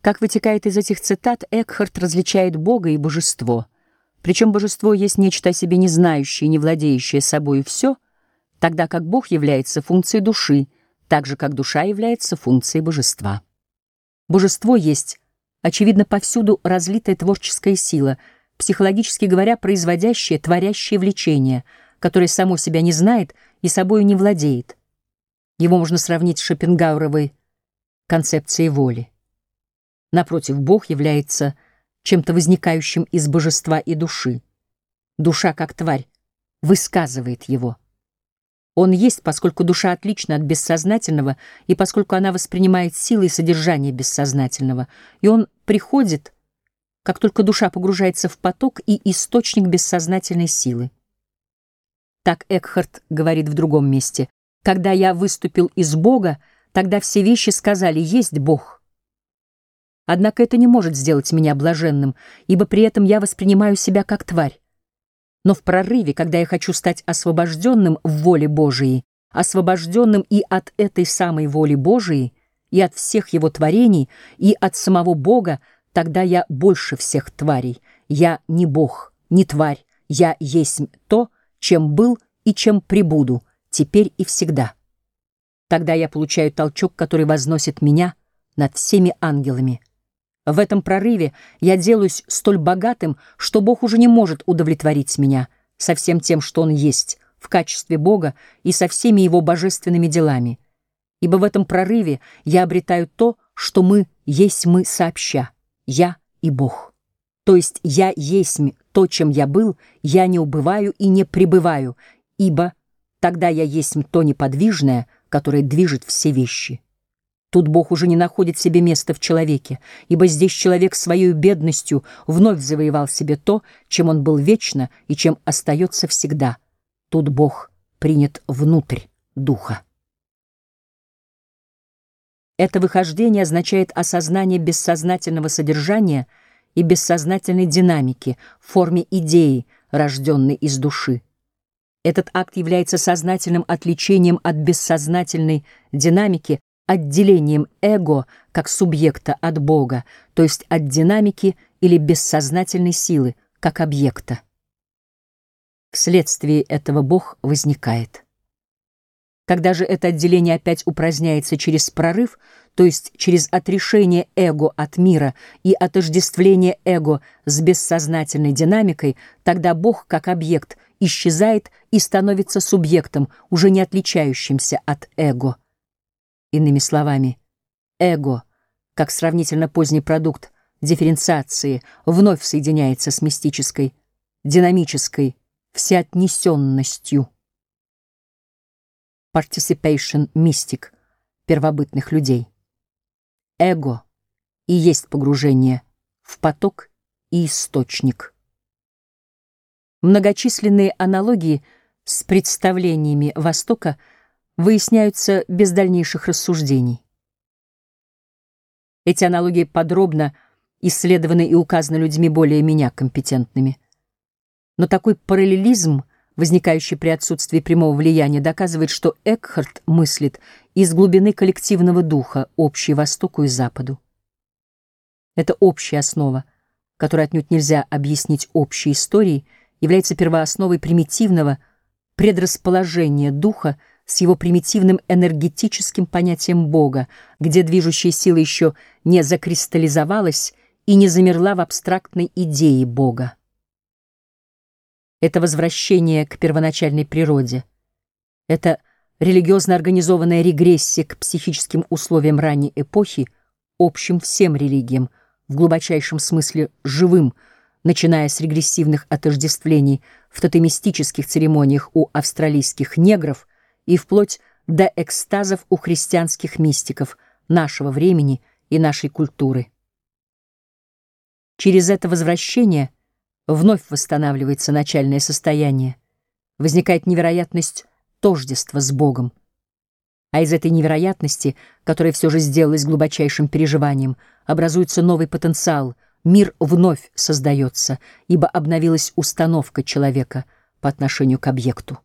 Как вытекает из этих цитат, Экхарт различает Бога и божество. Причем божество есть нечто о себе не знающее, не владеющее собою все, тогда как Бог является функцией души, так же, как душа является функцией божества. Божество есть, очевидно, повсюду разлитая творческая сила, психологически говоря, производящее, творящее влечение, которое само себя не знает и собою не владеет. Его можно сравнить с Шопенгауэровой концепцией воли. Напротив, Бог является чем-то возникающим из божества и души. Душа, как тварь, высказывает его. Он есть, поскольку душа отлична от бессознательного, и поскольку она воспринимает силы и содержание бессознательного, и он приходит, как только душа погружается в поток и источник бессознательной силы. Так Экхарт говорит в другом месте. «Когда я выступил из Бога, тогда все вещи сказали, есть Бог». Однако это не может сделать меня блаженным, ибо при этом я воспринимаю себя как тварь. Но в прорыве, когда я хочу стать освобожденным в воле Божией, освобожденным и от этой самой воли Божией, и от всех его творений, и от самого Бога, тогда я больше всех тварей. Я не Бог, не тварь, я есть то, чем был и чем пребуду, теперь и всегда. Тогда я получаю толчок, который возносит меня над всеми ангелами. В этом прорыве я делаюсь столь богатым, что Бог уже не может удовлетворить меня со всем тем, что Он есть, в качестве Бога и со всеми Его божественными делами. Ибо в этом прорыве я обретаю то, что мы есть мы сообща, я и Бог. То есть я есть то, чем я был, я не убываю и не пребываю, ибо тогда я есть то неподвижное, которое движет все вещи. Тут Бог уже не находит себе места в человеке, ибо здесь человек своей бедностью вновь завоевал себе то, чем он был вечно и чем остается всегда. Тут Бог принят внутрь духа. Это выхождение означает осознание бессознательного содержания и бессознательной динамики в форме идеи, рожденной из души. Этот акт является сознательным отличением от бессознательной динамики, отделением эго как субъекта от Бога, то есть от динамики или бессознательной силы как объекта. Вследствие этого Бог возникает. Когда же это отделение опять упраздняется через прорыв, то есть через отрешение эго от мира и отождествление эго с бессознательной динамикой, тогда Бог как объект исчезает и становится субъектом, уже не отличающимся от эго. Иными словами, эго, как сравнительно поздний продукт дифференциации, вновь соединяется с мистической, динамической всеотнесенностью. Participation мистик первобытных людей. Эго и есть погружение в поток и источник. Многочисленные аналогии с представлениями Востока – выясняются без дальнейших рассуждений. Эти аналогии подробно исследованы и указаны людьми более меня компетентными. Но такой параллелизм, возникающий при отсутствии прямого влияния, доказывает, что Экхарт мыслит из глубины коллективного духа, общей Востоку и Западу. Это общая основа, которую отнюдь нельзя объяснить общей историей, является первоосновой примитивного предрасположения духа с его примитивным энергетическим понятием Бога, где движущая сила еще не закристаллизовалась и не замерла в абстрактной идее Бога. Это возвращение к первоначальной природе. Это религиозно организованная регрессия к психическим условиям ранней эпохи, общим всем религиям, в глубочайшем смысле живым, начиная с регрессивных отождествлений в тотемистических церемониях у австралийских негров и вплоть до экстазов у христианских мистиков нашего времени и нашей культуры. Через это возвращение вновь восстанавливается начальное состояние, возникает невероятность тождества с Богом. А из этой невероятности, которая все же сделалась глубочайшим переживанием, образуется новый потенциал, мир вновь создается, ибо обновилась установка человека по отношению к объекту.